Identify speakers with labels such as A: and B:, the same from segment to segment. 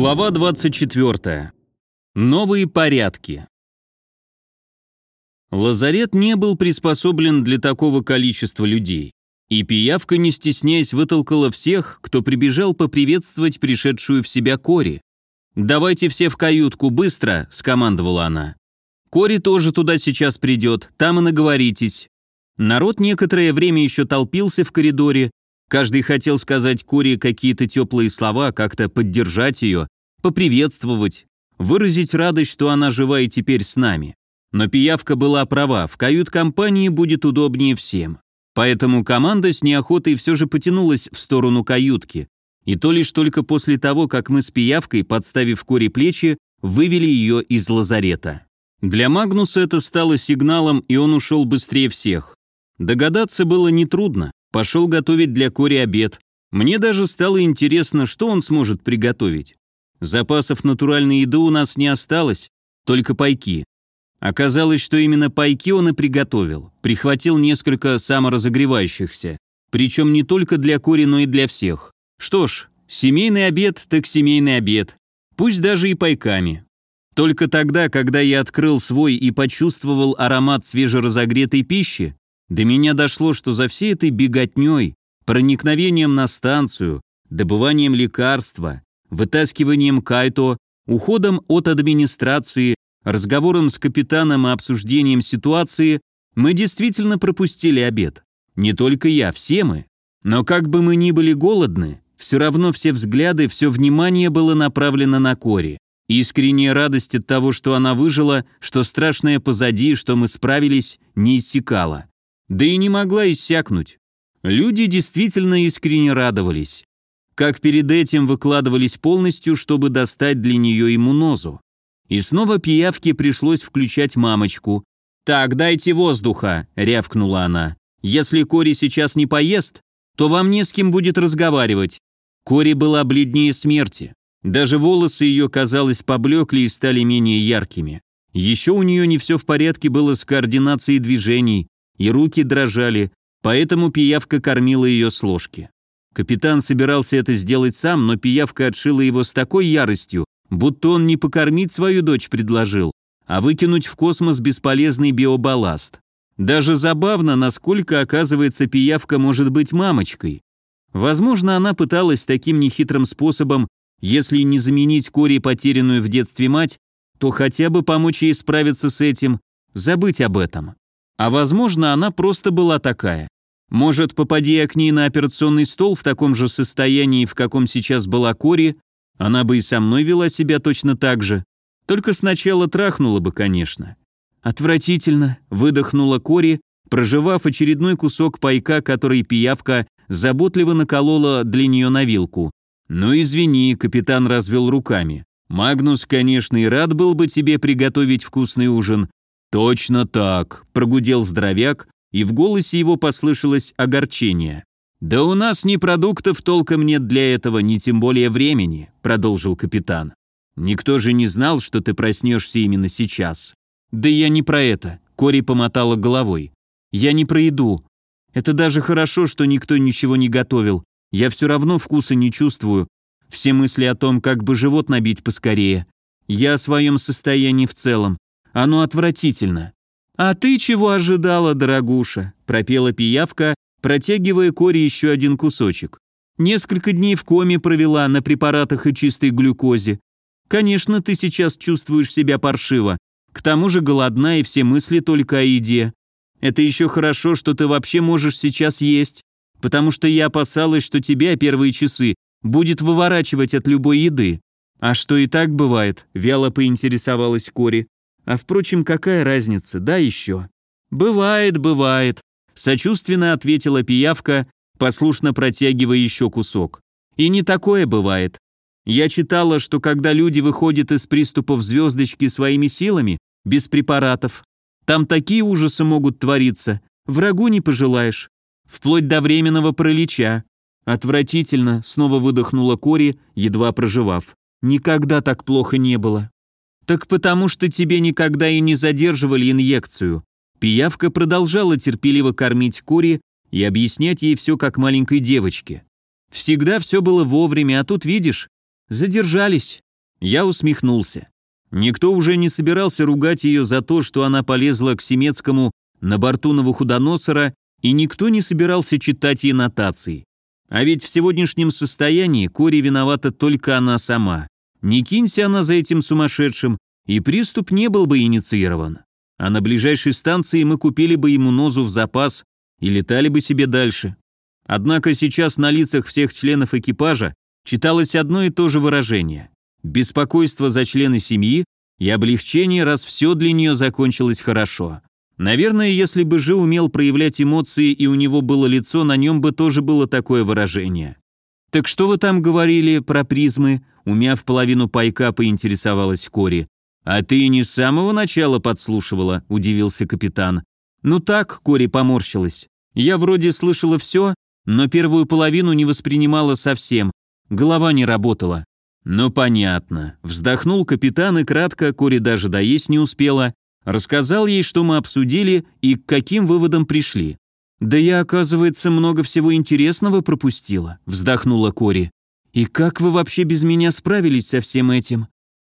A: Глава 24. Новые порядки. Лазарет не был приспособлен для такого количества людей, и пиявка, не стесняясь, вытолкала всех, кто прибежал поприветствовать пришедшую в себя Кори. «Давайте все в каютку, быстро!» – скомандовала она. «Кори тоже туда сейчас придет, там и наговоритесь». Народ некоторое время еще толпился в коридоре, Каждый хотел сказать Коре какие-то теплые слова, как-то поддержать ее, поприветствовать, выразить радость, что она жива и теперь с нами. Но пиявка была права, в кают-компании будет удобнее всем. Поэтому команда с неохотой все же потянулась в сторону каютки. И то лишь только после того, как мы с пиявкой, подставив Коре плечи, вывели ее из лазарета. Для Магнуса это стало сигналом, и он ушел быстрее всех. Догадаться было нетрудно. Пошел готовить для Кори обед. Мне даже стало интересно, что он сможет приготовить. Запасов натуральной еды у нас не осталось, только пайки. Оказалось, что именно пайки он и приготовил. Прихватил несколько саморазогревающихся. Причем не только для Кори, но и для всех. Что ж, семейный обед так семейный обед. Пусть даже и пайками. Только тогда, когда я открыл свой и почувствовал аромат свежеразогретой пищи, до меня дошло, что за всей этой беготней, проникновением на станцию, добыванием лекарства, вытаскиванием кайто, уходом от администрации, разговором с капитаном и обсуждением ситуации, мы действительно пропустили обед. Не только я, все мы. Но как бы мы ни были голодны, все равно все взгляды, все внимание было направлено на Кори. Искренняя радость от того, что она выжила, что страшное позади, что мы справились, не иссякала да и не могла иссякнуть. Люди действительно искренне радовались. Как перед этим выкладывались полностью, чтобы достать для нее иммунозу. И снова пиявке пришлось включать мамочку. «Так, дайте воздуха», — рявкнула она. «Если Кори сейчас не поест, то вам не с кем будет разговаривать». Кори была бледнее смерти. Даже волосы ее, казалось, поблекли и стали менее яркими. Еще у нее не все в порядке было с координацией движений, и руки дрожали, поэтому пиявка кормила ее с ложки. Капитан собирался это сделать сам, но пиявка отшила его с такой яростью, будто он не покормить свою дочь предложил, а выкинуть в космос бесполезный биобалласт. Даже забавно, насколько, оказывается, пиявка может быть мамочкой. Возможно, она пыталась таким нехитрым способом, если не заменить Кори потерянную в детстве мать, то хотя бы помочь ей справиться с этим, забыть об этом. А возможно, она просто была такая. Может, попади я к ней на операционный стол в таком же состоянии, в каком сейчас была Кори, она бы и со мной вела себя точно так же. Только сначала трахнула бы, конечно. Отвратительно, выдохнула Кори, проживав очередной кусок пайка, который пиявка заботливо наколола для нее на вилку. «Ну извини», — капитан развел руками. «Магнус, конечно, и рад был бы тебе приготовить вкусный ужин, «Точно так», – прогудел здоровяк, и в голосе его послышалось огорчение. «Да у нас ни продуктов толком нет для этого, ни тем более времени», – продолжил капитан. «Никто же не знал, что ты проснешься именно сейчас». «Да я не про это», – Кори помотала головой. «Я не про еду. Это даже хорошо, что никто ничего не готовил. Я все равно вкуса не чувствую. Все мысли о том, как бы живот набить поскорее. Я о своем состоянии в целом. Оно отвратительно. «А ты чего ожидала, дорогуша?» – пропела пиявка, протягивая Коре еще один кусочек. «Несколько дней в коме провела на препаратах и чистой глюкозе. Конечно, ты сейчас чувствуешь себя паршиво. К тому же голодна и все мысли только о еде. Это еще хорошо, что ты вообще можешь сейчас есть, потому что я опасалась, что тебя первые часы будет выворачивать от любой еды. А что и так бывает, вяло поинтересовалась Кори. А впрочем, какая разница, да еще? Бывает, бывает, сочувственно ответила пиявка, послушно протягивая еще кусок. И не такое бывает. Я читала, что когда люди выходят из приступов звездочки своими силами, без препаратов, там такие ужасы могут твориться, врагу не пожелаешь, вплоть до временного пролича. Отвратительно, снова выдохнула Кори, едва проживав. Никогда так плохо не было. «Так потому что тебе никогда и не задерживали инъекцию». Пиявка продолжала терпеливо кормить Кори и объяснять ей все как маленькой девочке. «Всегда все было вовремя, а тут, видишь, задержались». Я усмехнулся. Никто уже не собирался ругать ее за то, что она полезла к Семецкому на борту Новохудоносора, и никто не собирался читать ей нотации. А ведь в сегодняшнем состоянии Кори виновата только она сама. Не кинься она за этим сумасшедшим, и приступ не был бы инициирован. А на ближайшей станции мы купили бы ему нозу в запас и летали бы себе дальше. Однако сейчас на лицах всех членов экипажа читалось одно и то же выражение беспокойство за члены семьи и облегчение, раз все для нее закончилось хорошо. Наверное, если бы Жи умел проявлять эмоции и у него было лицо, на нем бы тоже было такое выражение. «Так что вы там говорили про призмы?» Умяв половину пайка, поинтересовалась Кори. «А ты не с самого начала подслушивала?» – удивился капитан. «Ну так», – Кори поморщилась. «Я вроде слышала все, но первую половину не воспринимала совсем. Голова не работала. «Ну, понятно». Вздохнул капитан и кратко, Кори даже доесть не успела, рассказал ей, что мы обсудили и к каким выводам пришли. «Да я, оказывается, много всего интересного пропустила», — вздохнула Кори. «И как вы вообще без меня справились со всем этим?»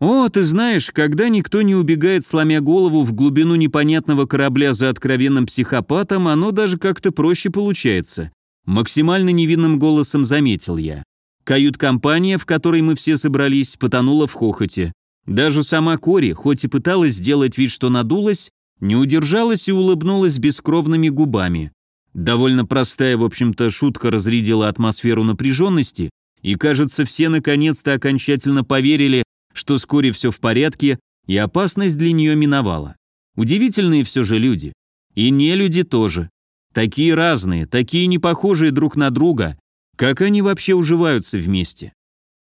A: «О, ты знаешь, когда никто не убегает, сломя голову в глубину непонятного корабля за откровенным психопатом, оно даже как-то проще получается», — максимально невинным голосом заметил я. Кают-компания, в которой мы все собрались, потонула в хохоте. Даже сама Кори, хоть и пыталась сделать вид, что надулась, не удержалась и улыбнулась бескровными губами. Довольно простая, в общем-то, шутка разрядила атмосферу напряженности, и, кажется, все наконец-то окончательно поверили, что с Кори все в порядке, и опасность для нее миновала. Удивительные все же люди. И не люди тоже. Такие разные, такие непохожие друг на друга, как они вообще уживаются вместе?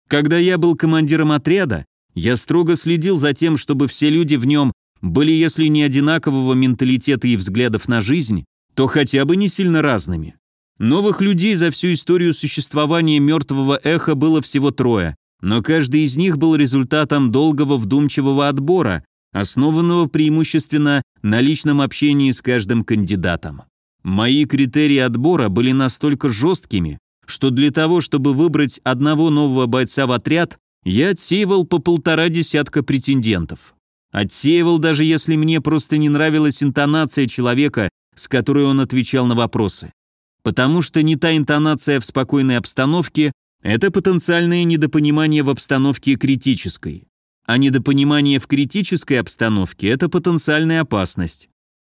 A: Когда я был командиром отряда, я строго следил за тем, чтобы все люди в нем были, если не одинакового менталитета и взглядов на жизнь, то хотя бы не сильно разными. Новых людей за всю историю существования мертвого эха было всего трое, но каждый из них был результатом долгого вдумчивого отбора, основанного преимущественно на личном общении с каждым кандидатом. Мои критерии отбора были настолько жесткими, что для того, чтобы выбрать одного нового бойца в отряд, я отсеивал по полтора десятка претендентов. Отсеивал, даже если мне просто не нравилась интонация человека, с которой он отвечал на вопросы. Потому что не та интонация в спокойной обстановке, это потенциальное недопонимание в обстановке критической. А недопонимание в критической обстановке – это потенциальная опасность.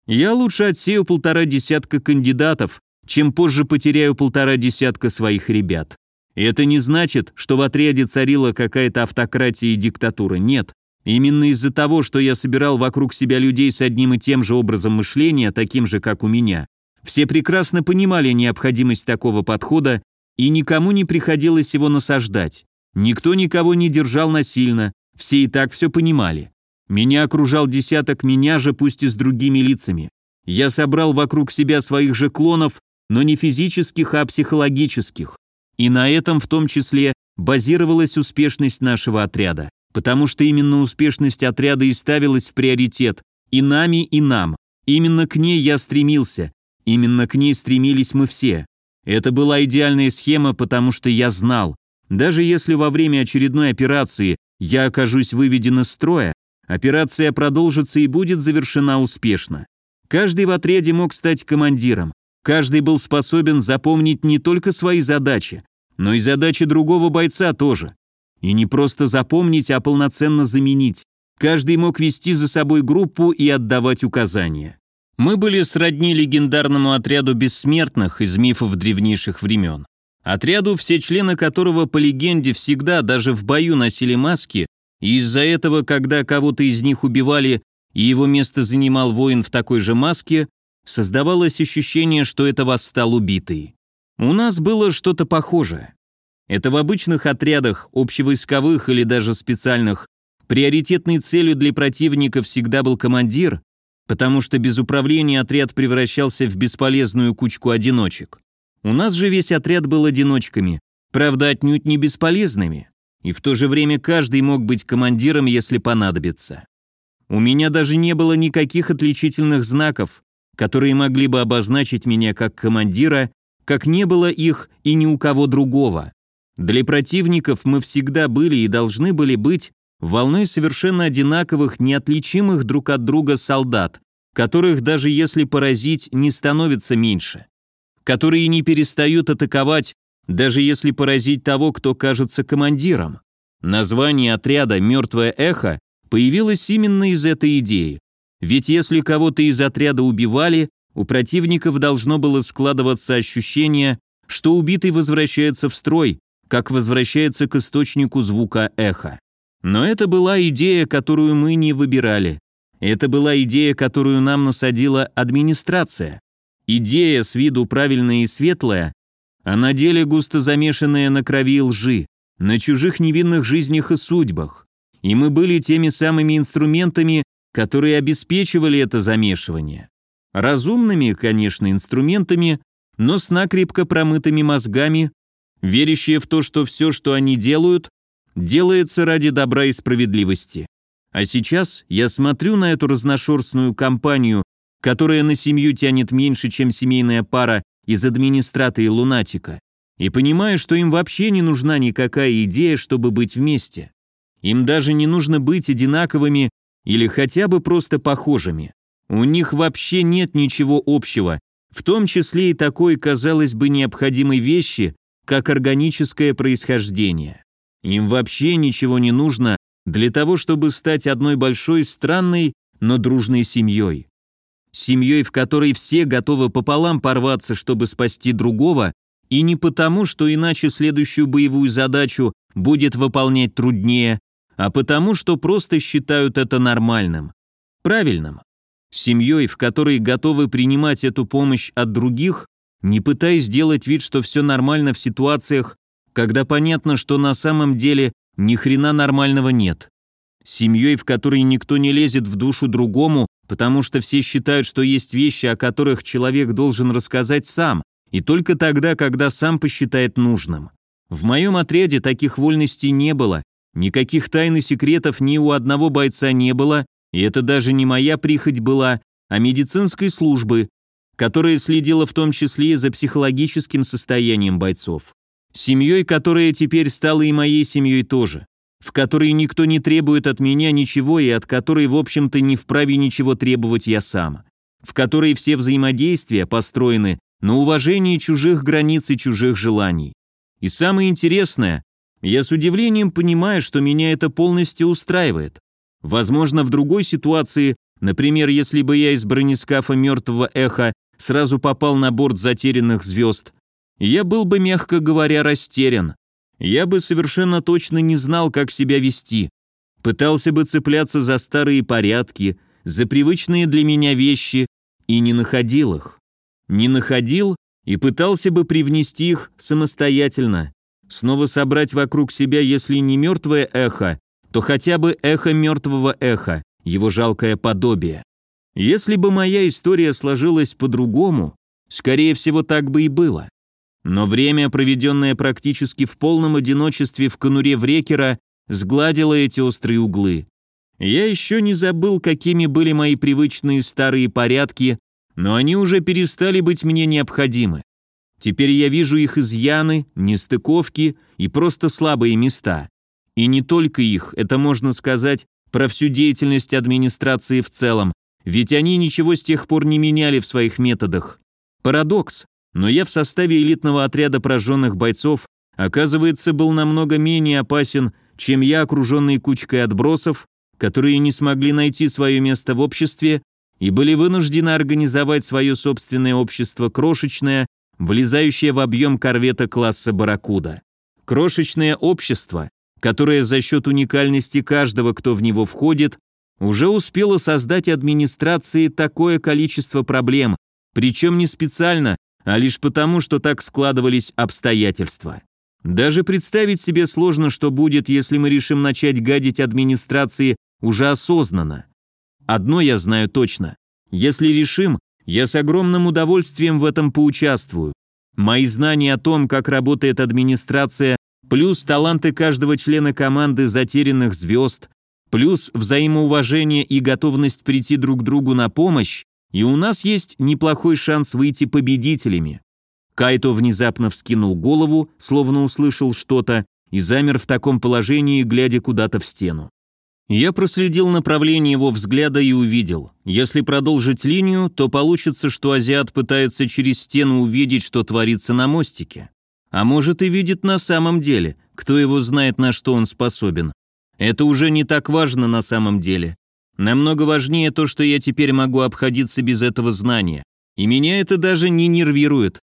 A: Я лучше отсею полтора десятка кандидатов, чем позже потеряю полтора десятка своих ребят. И это не значит, что в отряде царила какая-то автократия и диктатура, нет. Именно из-за того, что я собирал вокруг себя людей с одним и тем же образом мышления, таким же, как у меня, все прекрасно понимали необходимость такого подхода, и никому не приходилось его насаждать. Никто никого не держал насильно, все и так все понимали. Меня окружал десяток меня же, пусть и с другими лицами. Я собрал вокруг себя своих же клонов но не физических, а психологических. И на этом в том числе базировалась успешность нашего отряда, потому что именно успешность отряда и ставилась в приоритет и нами, и нам. Именно к ней я стремился, именно к ней стремились мы все. Это была идеальная схема, потому что я знал, даже если во время очередной операции я окажусь выведен из строя, операция продолжится и будет завершена успешно. Каждый в отряде мог стать командиром, Каждый был способен запомнить не только свои задачи, но и задачи другого бойца тоже. И не просто запомнить, а полноценно заменить. Каждый мог вести за собой группу и отдавать указания. Мы были сродни легендарному отряду бессмертных из мифов древнейших времен. Отряду, все члены которого по легенде всегда, даже в бою, носили маски, и из-за этого, когда кого-то из них убивали, и его место занимал воин в такой же маске, Создавалось ощущение, что это восстал убитый. У нас было что-то похожее. Это в обычных отрядах, общевойсковых или даже специальных, приоритетной целью для противника всегда был командир, потому что без управления отряд превращался в бесполезную кучку одиночек. У нас же весь отряд был одиночками, правда отнюдь не бесполезными. и в то же время каждый мог быть командиром, если понадобится. У меня даже не было никаких отличительных знаков, которые могли бы обозначить меня как командира, как не было их и ни у кого другого. Для противников мы всегда были и должны были быть волной совершенно одинаковых, неотличимых друг от друга солдат, которых даже если поразить, не становится меньше, которые не перестают атаковать, даже если поразить того, кто кажется командиром. Название отряда «Мертвое эхо» появилось именно из этой идеи. Ведь если кого-то из отряда убивали, у противников должно было складываться ощущение, что убитый возвращается в строй, как возвращается к источнику звука эха. Но это была идея, которую мы не выбирали. Это была идея, которую нам насадила администрация. Идея с виду правильная и светлая, а на деле густо замешанная на крови лжи, на чужих невинных жизнях и судьбах. И мы были теми самыми инструментами, которые обеспечивали это замешивание. Разумными, конечно, инструментами, но с накрепко промытыми мозгами, верящие в то, что все, что они делают, делается ради добра и справедливости. А сейчас я смотрю на эту разношерстную компанию, которая на семью тянет меньше, чем семейная пара из администрата и лунатика, и понимаю, что им вообще не нужна никакая идея, чтобы быть вместе. Им даже не нужно быть одинаковыми или хотя бы просто похожими. У них вообще нет ничего общего, в том числе и такой, казалось бы, необходимой вещи, как органическое происхождение. Им вообще ничего не нужно для того, чтобы стать одной большой, странной, но дружной семьей. Семьей, в которой все готовы пополам порваться, чтобы спасти другого, и не потому, что иначе следующую боевую задачу будет выполнять труднее, а потому, что просто считают это нормальным, правильным. Семьей, в которой готовы принимать эту помощь от других, не пытаясь сделать вид, что все нормально в ситуациях, когда понятно, что на самом деле ни хрена нормального нет. Семьей, в которой никто не лезет в душу другому, потому что все считают, что есть вещи, о которых человек должен рассказать сам, и только тогда, когда сам посчитает нужным. В моем отряде таких вольностей не было, никаких тайн и секретов ни у одного бойца не было, и это даже не моя прихоть была, а медицинской службы, которая следила в том числе и за психологическим состоянием бойцов. Семьей, которая теперь стала и моей семьей тоже в которой никто не требует от меня ничего и от которой, в общем-то, не вправе ничего требовать я сам, в которой все взаимодействия построены на уважении чужих границ и чужих желаний. И самое интересное, я с удивлением понимаю, что меня это полностью устраивает. Возможно, в другой ситуации, например, если бы я из бронескафа мертвого эха сразу попал на борт затерянных звезд, я был бы, мягко говоря, растерян я бы совершенно точно не знал, как себя вести. Пытался бы цепляться за старые порядки, за привычные для меня вещи и не находил их. Не находил и пытался бы привнести их самостоятельно. Снова собрать вокруг себя, если не мертвое эхо, то хотя бы эхо мертвого эха, его жалкое подобие. Если бы моя история сложилась по-другому, скорее всего, так бы и было. Но время, проведенное практически в полном одиночестве в конуре Врекера, сгладило эти острые углы. Я еще не забыл, какими были мои привычные старые порядки, но они уже перестали быть мне необходимы. Теперь я вижу их изъяны, нестыковки и просто слабые места. И не только их, это можно сказать про всю деятельность администрации в целом, ведь они ничего с тех пор не меняли в своих методах. Парадокс но я в составе элитного отряда прожженных бойцов, оказывается, был намного менее опасен, чем я, окруженный кучкой отбросов, которые не смогли найти свое место в обществе и были вынуждены организовать свое собственное общество крошечное, влезающее в объем корвета класса «Барракуда». Крошечное общество, которое за счет уникальности каждого, кто в него входит, уже успело создать администрации такое количество проблем, причем не специально, а лишь потому, что так складывались обстоятельства. Даже представить себе сложно, что будет, если мы решим начать гадить администрации уже осознанно. Одно я знаю точно. Если решим, я с огромным удовольствием в этом поучаствую. Мои знания о том, как работает администрация, плюс таланты каждого члена команды затерянных звезд, плюс взаимоуважение и готовность прийти друг другу на помощь, и у нас есть неплохой шанс выйти победителями. Кайто внезапно вскинул голову, словно услышал что-то, и замер в таком положении, глядя куда-то в стену. Я проследил направление его взгляда и увидел. Если продолжить линию, то получится, что азиат пытается через стену увидеть, что творится на мостике. А может и видит на самом деле, кто его знает, на что он способен. Это уже не так важно на самом деле. Намного важнее то, что я теперь могу обходиться без этого знания. И меня это даже не нервирует.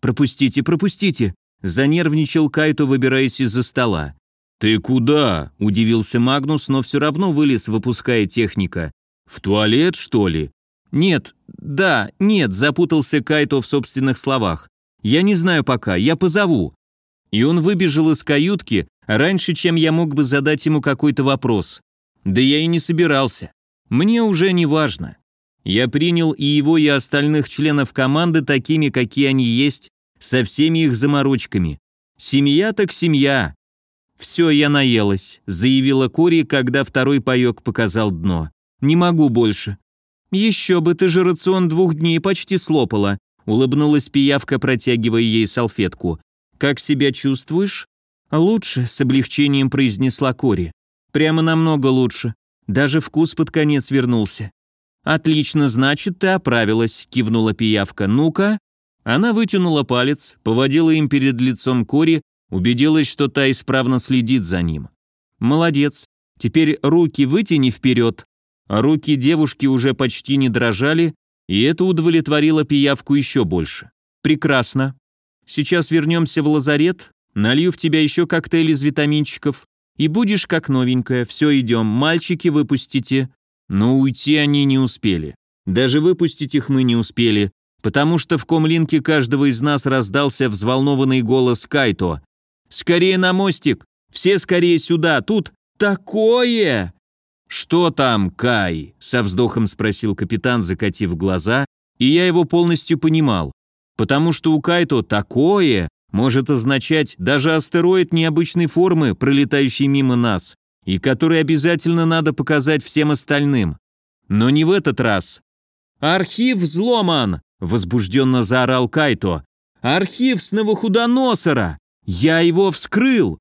A: «Пропустите, пропустите!» – занервничал Кайто, выбираясь из-за стола. «Ты куда?» – удивился Магнус, но все равно вылез, выпуская техника. «В туалет, что ли?» «Нет, да, нет», – запутался Кайто в собственных словах. «Я не знаю пока, я позову». И он выбежал из каютки раньше, чем я мог бы задать ему какой-то вопрос. Да я и не собирался. Мне уже не важно. Я принял и его, и остальных членов команды такими, какие они есть, со всеми их заморочками. Семья так семья, «Все, я наелась», — заявила Кори, когда второй паёк показал дно. «Не могу больше». «Еще бы, ты же рацион двух дней почти слопала», — улыбнулась пиявка, протягивая ей салфетку. «Как себя чувствуешь?» «Лучше», — с облегчением произнесла Кори. «Прямо намного лучше. Даже вкус под конец вернулся». «Отлично, значит, ты оправилась», — кивнула пиявка. «Ну-ка». Она вытянула палец, поводила им перед лицом Кори, Убедилась, что та исправно следит за ним. Молодец. Теперь руки вытяни вперед. А руки девушки уже почти не дрожали, и это удовлетворило пиявку еще больше. Прекрасно. Сейчас вернемся в лазарет, налью в тебя еще коктейль из витаминчиков, и будешь как новенькая. Все, идем. Мальчики, выпустите. Но уйти они не успели. Даже выпустить их мы не успели, потому что в комлинке каждого из нас раздался взволнованный голос Кайто. Скорее на мостик! Все скорее сюда! Тут такое!» «Что там, Кай?» – со вздохом спросил капитан, закатив глаза, и я его полностью понимал. Потому что у Кайто такое может означать даже астероид необычной формы, пролетающий мимо нас, и который обязательно надо показать всем остальным. Но не в этот раз. «Архив взломан!» – возбужденно заорал Кайто. «Архив с Новохудоносора! Я его вскрыл!